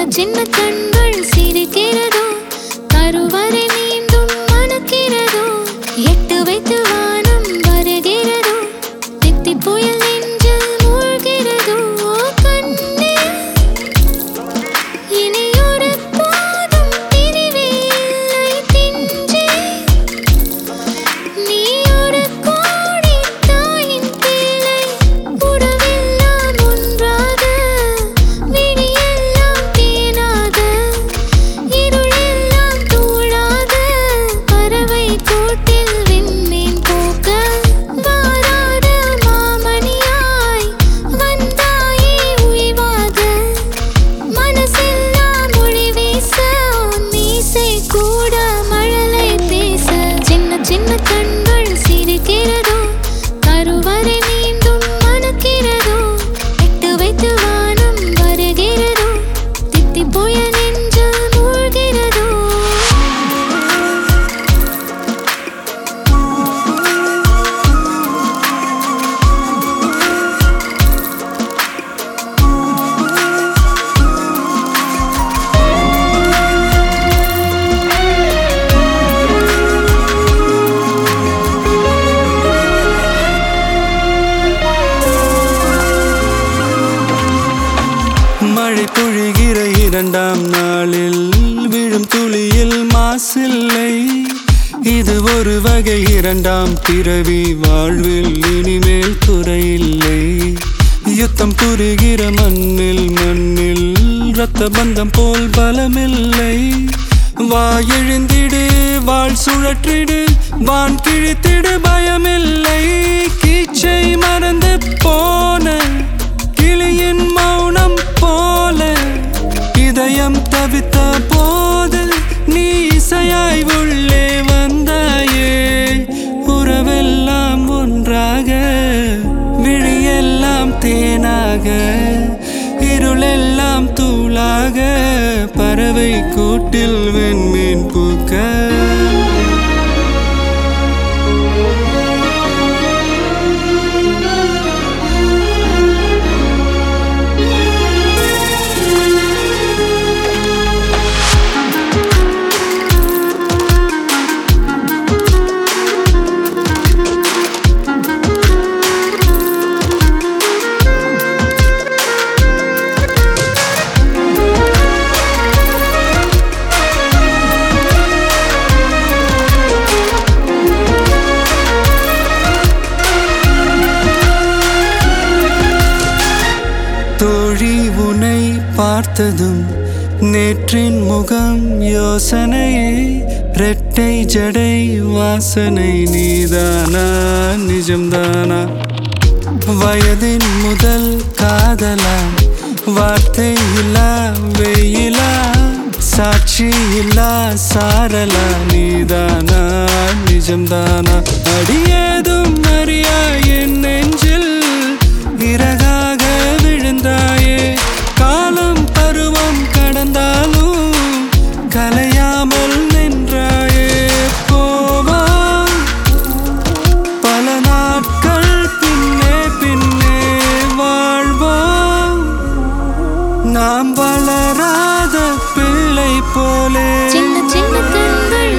சின்ன சின்ன கண்கள் சிரிக்கிறதோ கருவறை மீண்டும் மணக்கிறது இரண்டாம் நாளில் விழும் துளியில் மாசில்லை. இது ஒரு வகை இரண்டாம் பிறவி வாழ்வில் இனிமேல் குறையில்லை. யுத்தம் புரிகிற மண்ணில் மண்ணில் இரத்த பந்தம் போல் பலமில்லை. வாயெழுந்திடு வாழ் சுழற்றிடு வான் கிழித்திடு பயமில்லை. கீச்சை மறந்து இருளெல்லாம் தூளாக பறவை கூட்டில் வெண்மீன் பூக்க. பார்த்ததும் நேற்றின் முகம் யோசனையே ரெட்டை ஜடை வாசனை நீதானா? நிஜம்தானா? வயதின் முதல் காதலா? வார்த்தை இல்லா வெயிலா? சாட்சி இல்லா சாரலா? நீதானா? நிஜம்தானா? அடியே வளராத பிள்ளை போலே. சின்ன சின்ன கண்கள்